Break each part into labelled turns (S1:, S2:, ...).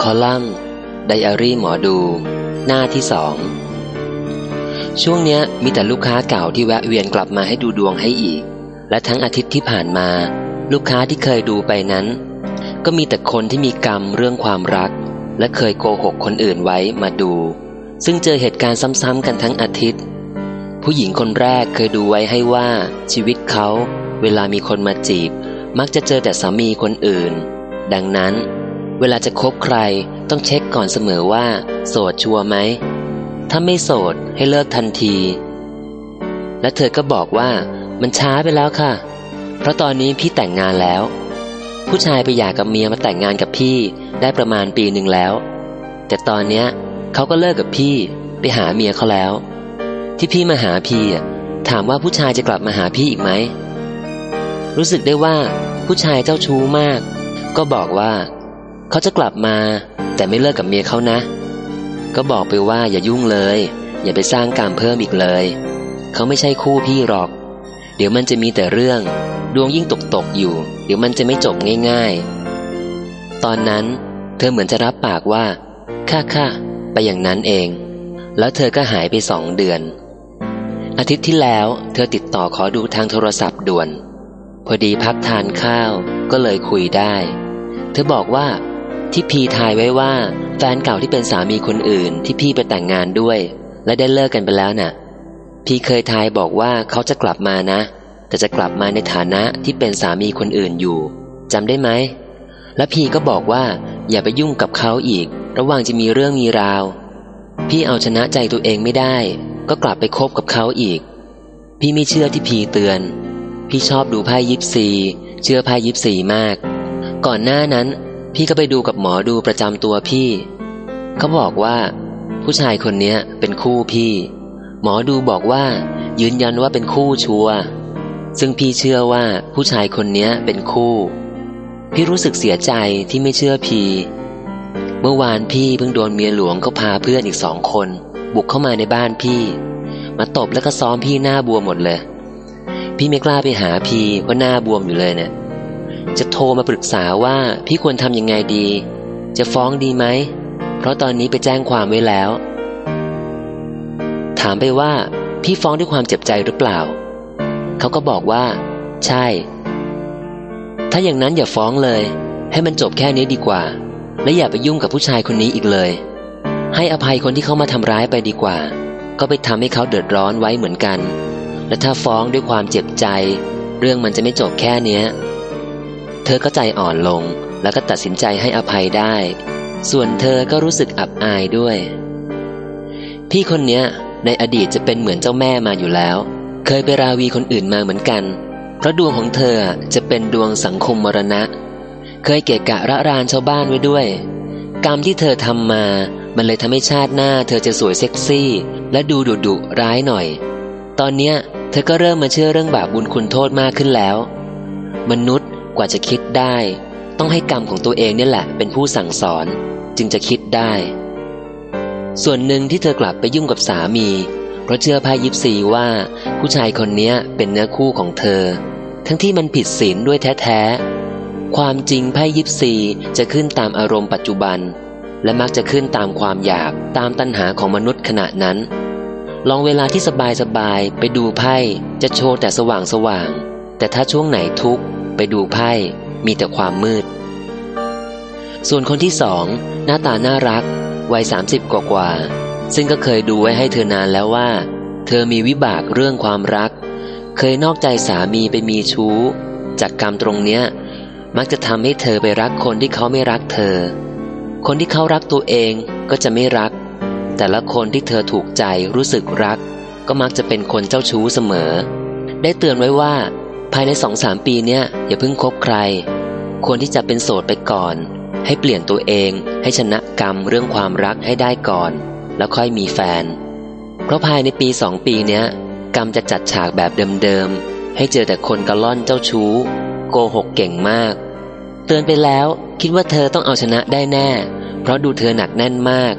S1: คอลัมน์ไดอารี่หมอดู หน้าที่สองช่วงเนี้ยมีแต่ลูกค้าเก่าที่แวะเวียนกลับมาให้ดูดวงให้อีก และทั้งอาทิตย์ที่ผ่านมา ลูกค้าที่เคยดูไปนั้น ก็มีแต่คนที่มีกรรมเรื่องความรัก และเคยโกหกคนอื่นไว้มาดู ซึ่งเจอเหตุการณ์ซ้ำๆกันทั้งอาทิตย์ ผู้หญิงคนแรกเคยดูไว้ให้ว่าชีวิตเขา เวลามีคนมาจีบ มักจะเจอแต่สามีคนอื่น ดังนั้น เวลาจะคบใครต้องเช็คก่อนเสมอว่า โสดชัวร์ไหม ถ้าไม่โสดให้เลิกทันที และเธอก็บอกว่ามันช้าไปแล้วค่ะ เพราะตอนนี้พี่แต่งงานแล้ว ผู้ชายไปหย่ากับเมียมาแต่งงานกับพี่ได้ประมาณปีหนึ่งแล้ว แต่ตอนเนี้ยเขาก็เลิกกับพี่ไปหาเมียเขาแล้ว ที่พี่มาหาพี่ถามว่าผู้ชายจะกลับมาหาพี่อีกไหมรู้สึกได้ว่าผู้ชายเจ้าชู้มาก ก็บอกว่า เขาจะกลับมา แต่ไม่เลิกกับเมียเขานะ ก็บอกไปว่าอย่ายุ่งเลย อย่าไปสร้างกรรมเพิ่มอีกเลย เขาไม่ใช่คู่พี่หรอก เดี๋ยวมันจะมีแต่เรื่อง ดวงยิ่งตกตกอยู่ เดี๋ยวมันจะไม่จบง่าย ๆ ตอนนั้น เธอเหมือนจะรับปากว่าค่าค่าไปอย่างนั้นเอง แล้วเธอก็หายไปสองเดือน อาทิตย์ที่แล้ว เธอติดต่อขอดูทางโทรศัพท์ด่วน พอดีพักทานข้าวก็เลยคุยได้ เธอบอกว่า ที่พีทายไว้ว่า แฟนเก่าที่เป็นสามีคนอื่นที่พี่ไปแต่งงานด้วย และได้เลิกกันไปแล้วน่ะ พี่เคยทายบอกว่าเขาจะกลับมานะ แต่จะกลับมาในฐานะที่เป็นสามีคนอื่นอยู่จำได้ไหมและพี่ก็บอกว่า อย่าไปยุ่งกับเขาอีก ระหว่างจะมีเรื่องมีราว พี่เอาชนะใจตัวเองไม่ได้ ก็กลับไปคบกับเขาอีก พี่ไม่เชื่อที่พีเตือน พี่ชอบดูไพ่ยิปซี เชื่อไพ่ยิปซีมาก ก่อนหน้านั้น พี่ก็ไปดูกับหมอดูประจำตัวพี่ เขาบอกว่า ผู้ชายคนเนี้ยเป็นคู่พี่ หมอดูบอกว่า ยืนยันว่าเป็นคู่ชัวซึ่งพี่เชื่อว่าผู้ชายคนเนี้ยเป็นคู่ พี่รู้สึกเสียใจที่ไม่เชื่อพีเมื่อวานพี่เพิ่งโดนเมียหลวงเขาพาเพื่อนอีกสองคน บุกเข้ามาในบ้านพี่ มาตบแล้วก็ซ้อมพี่หน้าบวมหมดเลย พี่ไม่กล้าไปหาพีเพราะหน้าบวมอยู่เลยเนี่ย จะโทรมาปรึกษาว่าพี่ควรทำยังไงดี จะฟ้องดีไหม เพราะตอนนี้ไปแจ้งความไว้แล้ว ถามไปว่า พี่ฟ้องด้วยความเจ็บใจหรือเปล่า เขาก็บอกว่า ใช่ ถ้าอย่างนั้นอย่าฟ้องเลย ให้มันจบแค่นี้ดีกว่า และอย่าไปยุ่งกับผู้ชายคนนี้อีกเลย ให้อภัยคนที่เขามาทำร้ายไปดีกว่า ก็ไปทำให้เขาเดือดร้อนไว้เหมือนกัน และถ้าฟ้องด้วยความเจ็บใจ เรื่องมันจะไม่จบแค่เนี้ย เธอก็ใจอ่อนลงแล้วก็ตัดสินใจให้อภัยได้ ส่วนเธอก็รู้สึกอับอายด้วย พี่คนเนี้ยในอดีตจะเป็นเหมือนเจ้าแม่มาอยู่แล้ว เคยไปราวีคนอื่นมาเหมือนกัน เพราะดวงของเธอจะเป็นดวงสังคมมรณะ เคยเกะกะระรานชาวบ้านไว้ด้วย กรรมที่เธอทำมา มันเลยทำให้ชาติหน้า เธอจะสวยเซ็กซี่ และดูดุดุร้ายหน่อย ตอนเนี้ยเธอก็เริ่มมาเชื่อเรื่องบาปบุญคุณโทษมากขึ้นแล้ว มนุษย์ กว่าจะคิดได้ ต้องให้กรรมของตัวเองเนี่ยแหละ เป็นผู้สั่งสอนจึงจะคิดได้ ส่วนหนึ่งที่เธอกลับไปยุ่งกับสามี เพราะเชื่อพายิปซีว่า ผู้ชายคนนี้เป็นเนื้อคู่ของเธอ ทั้งที่มันผิดศีลด้วยแท้ๆความจริงไพ่ยิปซีจะขึ้นตามอารมณ์ปัจจุบัน และมักจะขึ้นตามความอยากตามตัณหาของมนุษย์ขณะนั้น ลองเวลาที่สบายๆไปดูไพ่จะโชว์แต่สว่างสว่างๆแต่ถ้าช่วงไหนทุกข์ ไปดูไพ่มีแต่ความมืด ส่วนคนที่สองหน้าตาน่ารัก วัยสามสิบกว่า ซึ่งก็เคยดูไว้ให้เธอนานแล้วว่า เธอมีวิบากเรื่องความรัก เคยนอกใจสามีไปมีชู้ จากกรรมตรงเนี้ย มักจะทำให้เธอไปรักคนที่เขาไม่รักเธอ คนที่เขารักตัวเองก็จะไม่รัก แต่ละคนที่เธอถูกใจรู้สึกรัก ก็มักจะเป็นคนเจ้าชู้เสมอ ได้เตือนไว้ว่า ภายในสองสามปีเนี้ยอย่าเพิ่งคบใคร ควรที่จะเป็นโสดไปก่อน ให้เปลี่ยนตัวเองให้ชนะกรรมเรื่องความรักให้ได้ก่อน แล้วค่อยมีแฟน เพราะภายในปีสองปีเนี้ย กรรมจะจัดฉากแบบเดิมๆ ให้เจอแต่คนกระล่อนเจ้าชู้ โกหกเก่งมาก เตือนไปแล้วคิดว่าเธอต้องเอาชนะได้แน่ เพราะดูเธอหนักแน่นมาก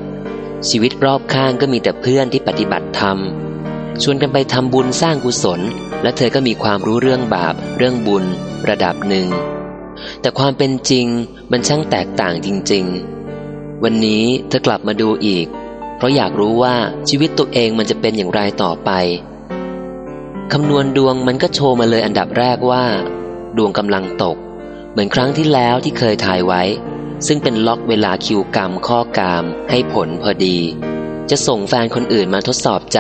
S1: ชีวิตรอบข้างก็มีแต่เพื่อนที่ปฏิบัติธรรม ชวนกันไปทำบุญสร้างกุศล และเธอก็มีความรู้เรื่องบาป เรื่องบุญ ระดับหนึ่ง แต่ความเป็นจริงมันช่างแตกต่างจริง ๆ วันนี้เธอกลับมาดูอีก เพราะอยากรู้ว่าชีวิตตัวเองมันจะเป็นอย่างไรต่อไปคำนวณดวงมันก็โชว์มาเลยอันดับแรกว่า ดวงกำลังตก เหมือนครั้งที่แล้วที่เคยถ่ายไว้ ซึ่งเป็นล็อกเวลาคิวกรรมข้อกรรมให้ผลพอดี จะส่งแฟนคนอื่นมาทดสอบใจ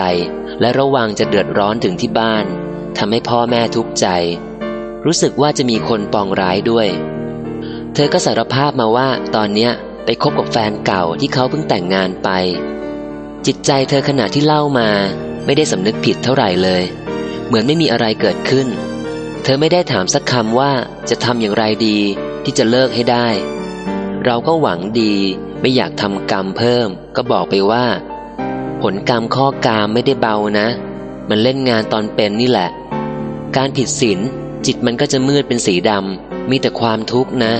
S1: และระวังจะเดือดร้อนถึงที่บ้านทำให้พ่อแม่ทุกข์ใจ รู้สึกว่าจะมีคนปองร้ายด้วย เธอก็สารภาพมาว่าตอนเนี้ยไปคบกับแฟนเก่าที่เขาเพิ่งแต่งงานไป จิตใจเธอขณะที่เล่ามา ไม่ได้สำนึกผิดเท่าไหร่เลย เหมือนไม่มีอะไรเกิดขึ้น เธอไม่ได้ถามสักคำว่าจะทำอย่างไรดีที่จะเลิกให้ได้ เราก็หวังดีไม่อยากทำกรรมเพิ่ม ก็บอกไปว่า ลกรรมข้อกรรมไม่ได้เบานะ มันเล่นงานตอนเป็นนี่แหละ การผิดศีลจิตมันก็จะมืดเป็นสีดำมีแต่ความทุกข์นะ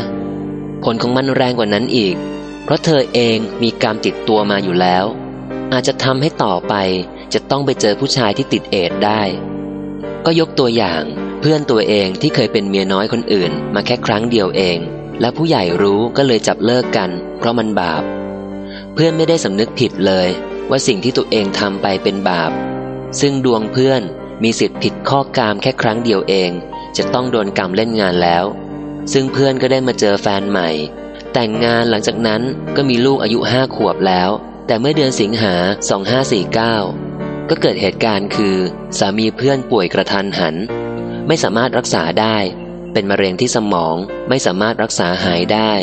S1: ผลของมันแรงกว่านั้นอีก เพราะเธอเองมีกรรมติดตัวมาอยู่แล้ว อาจจะทำให้ต่อไปจะต้องไปเจอผู้ชายที่ติดเอดได้ ก็ยกตัวอย่างเพื่อนตัวเองที่เคยเป็นเมียน้อยคนอื่น มาแค่ครั้งเดียวเอง และผู้ใหญ่รู้ก็เลยจับเลิกกัน เพราะมันบาป เพื่อนไม่ได้สำนึกผิดเลย ว่าสิ่งที่ตัวเองทำไปเป็นบาป ซึ่งดวงเพื่อนมีสิทธิ์ผิดข้อกามแค่ครั้งเดียวเอง จะต้องโดนกรรมเล่นงานแล้ว ซึ่งเพื่อนก็ได้มาเจอแฟนใหม่ แต่งงานหลังจากนั้นก็มีลูกอายุห้าขวบแล้ว แต่เมื่อเดือนสิงหา 2549 ก็เกิดเหตุการณ์คือ สามีเพื่อนป่วยกระทันหัน ไม่สามารถรักษาได้ เป็นมะเร็งที่สมองไม่สามารถรักษาหายได้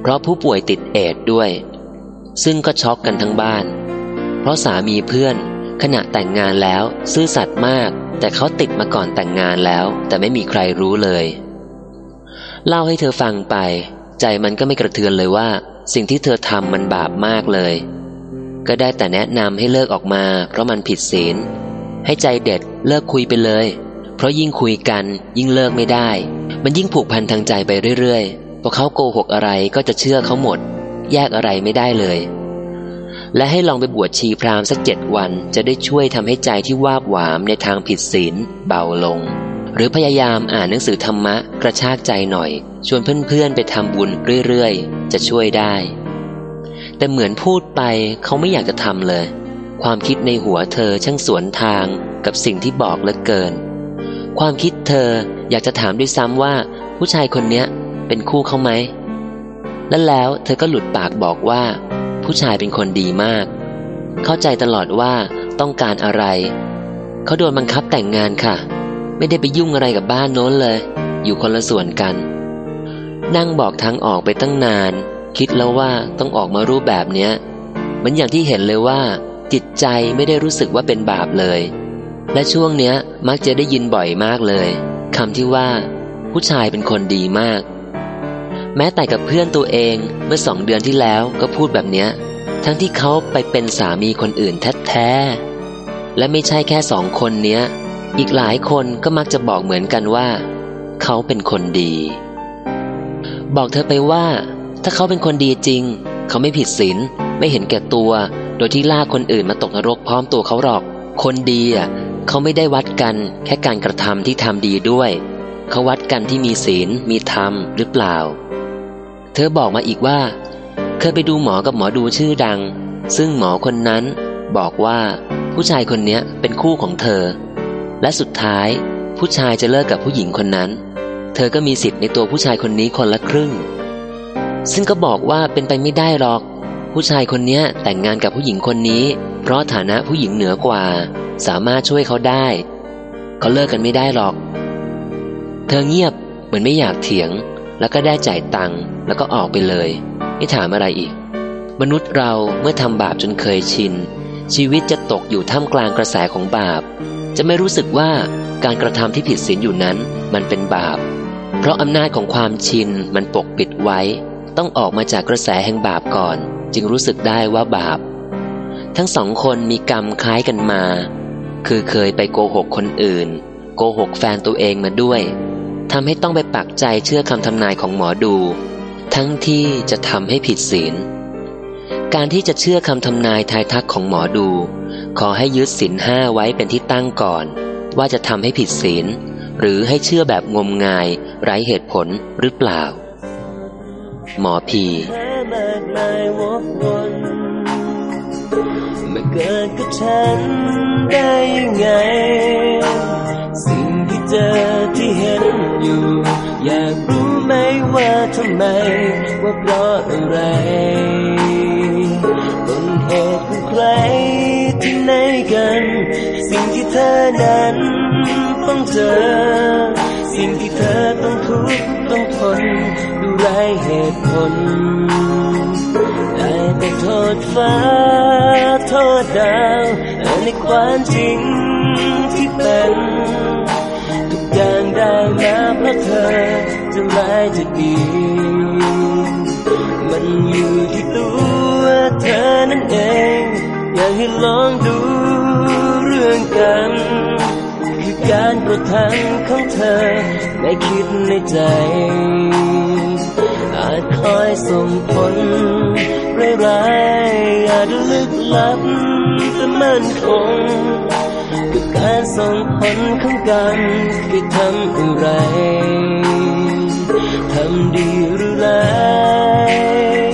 S1: เพราะผู้ป่วยติดเอดส์ด้วย ซึ่งก็ช็อกกันทั้งบ้าน เพราะสามีเพื่อน ขณะแต่งงานแล้ว ซื่อสัตย์มาก แต่เขาติดมาก่อนแต่งงานแล้ว แต่ไม่มีใครรู้เลย เล่าให้เธอฟังไป ใจมันก็ไม่กระเทือนเลยว่า สิ่งที่เธอทำมันบาปมากเลย ก็ได้แต่แนะนำให้เลิกออกมา เพราะมันผิดศีล ให้ใจเด็ดเลิกคุยไปเลย เพราะยิ่งคุยกันยิ่งเลิกไม่ได้ มันยิ่งผูกพันทางใจไปเรื่อยๆพอเขาโกหกอะไรก็จะเชื่อเขาหมด แยกอะไรไม่ได้เลย และให้ลองไปบวชชีพราหมณ์สักเจ็ดวัน จะได้ช่วยทำให้ใจที่วาบหวามในทางผิดศีลเบาลง หรือพยายามอ่านหนังสือธรรมะกระชากใจหน่อย ชวนเพื่อนๆไปทำบุญเรื่อยๆ จะช่วยได้ แต่เหมือนพูดไปเขาไม่อยากจะทำเลย ความคิดในหัวเธอช่างสวนทางกับสิ่งที่บอกเหลือเกิน ความคิดเธออยากจะถามด้วยซ้ำว่า ผู้ชายคนเนี้ยเป็นคู่เขาไหมและแล้วเธอก็หลุดปากบอกว่า ผู้ชายเป็นคนดีมาก เข้าใจตลอดว่าต้องการอะไร เขาโดนบังคับแต่งงานค่ะ ไม่ได้ไปยุ่งอะไรกับบ้านโน้นเลย อยู่คนละส่วนกัน นั่งบอกทางออกไปตั้งนาน คิดแล้วว่าต้องออกมารูปแบบเนี้ยมือนอย่างที่เห็นเลยว่า จิตใจไม่ได้รู้สึกว่าเป็นบาปเลย และช่วงเนี้ยมักจะได้ยินบ่อยมากเลยคำที่ว่า ผู้ชายเป็นคนดีมาก แม้แต่กับเพื่อนตัวเองเมื่อสองเดือนที่แล้วก็พูดแบบเนี้ย ทั้งที่เขาไปเป็นสามีคนอื่นแท้ๆและไม่ใช่แค่สองคนเนี้ย อีกหลายคนก็มักจะบอกเหมือนกันว่า เขาเป็นคนดี บอกเธอไปว่า ถ้าเขาเป็นคนดีจริง เขาไม่ผิดศีลไม่เห็นแก่ตัว โดยที่ลากคนอื่นมาตกนรกพร้อมตัวเขาหรอก คนดีอะเขาไม่ได้วัดกันแค่การกระทำที่ทำดีด้วย เขาวัดกันที่มีศีลมีธรรมหรือเปล่า เธอบอกมาอีกว่า เคยไปดูหมอกับหมอดูชื่อดัง ซึ่งหมอคนนั้นบอกว่าผู้ชายคนนี้เป็นคู่ของเธอ และสุดท้ายผู้ชายจะเลิกกับผู้หญิงคนนั้น เธอก็มีสิทธิ์ในตัวผู้ชายคนนี้คนละครึ่ง ซึ่งก็บอกว่าเป็นไปไม่ได้หรอก ผู้ชายคนนี้แต่งงานกับผู้หญิงคนนี้ เพราะฐานะผู้หญิงเหนือกว่า สามารถช่วยเขาได้ เขาเลิกกันไม่ได้หรอก เธอเงียบเหมือนไม่อยากเถียง แล้วก็ได้จ่ายตังค์แล้วก็ออกไปเลยไม่ถามอะไรอีก มนุษย์เราเมื่อทำบาปจนเคยชิน ชีวิตจะตกอยู่ท่ามกลางกระแสของบาป จะไม่รู้สึกว่าการกระทำที่ผิดศีลอยู่นั้นมันเป็นบาป เพราะอำนาจของความชินมันปกปิดไว้ ต้องออกมาจากกระแสแห่งบาปก่อน จึงรู้สึกได้ว่าบาป ทั้งสองคนมีกรรมคล้ายกันมา คือเคยไปโกหกคนอื่น โกหกแฟนตัวเองมาด้วย ทำให้ต้องไปปักใจเชื่อคำทำนายของหมอดู ทั้งที่จะทำให้ผิดศีล การที่จะเชื่อคำทำนายทายทักของหมอดู ขอให้ยึดศีลห้าไว้เป็นที่ตั้งก่อน ว่าจะทำให้ผิดศีล หรือให้เชื่อแบบงมงาย ไร้เหตุผลหรือเปล่า หมอพี
S2: เธอมากมายวกวนมาเกิดกับฉันได้ยังไง สิ่งที่เจอที่เห็นอยู่ อยากรู้ไหมว่าทำไม ว่าเพราะอะไรต้นเหตุของใครที่ไหนกัน สิ่งที่เธอนั้นต้องเจอ สิ่งที่เธอต้องทุกข์ต้องทนดูไรเหตุผลได้แต่โทษฟ้า โทษดาวในความจริงที่เป็น จะร้ายจะดีมันอยู่ที่ตัวเธอนั่นเอง อยากให้ลองดูเรื่องกัน คือการกระทำของเธอไม่คิดในใจ อาจคอยส่งผลร้ายๆอาจลึกลับแต่มั่นคงกับการส่งผลของกันคือทำอะไร ทำดีหรือร้ายผลนั้นคือ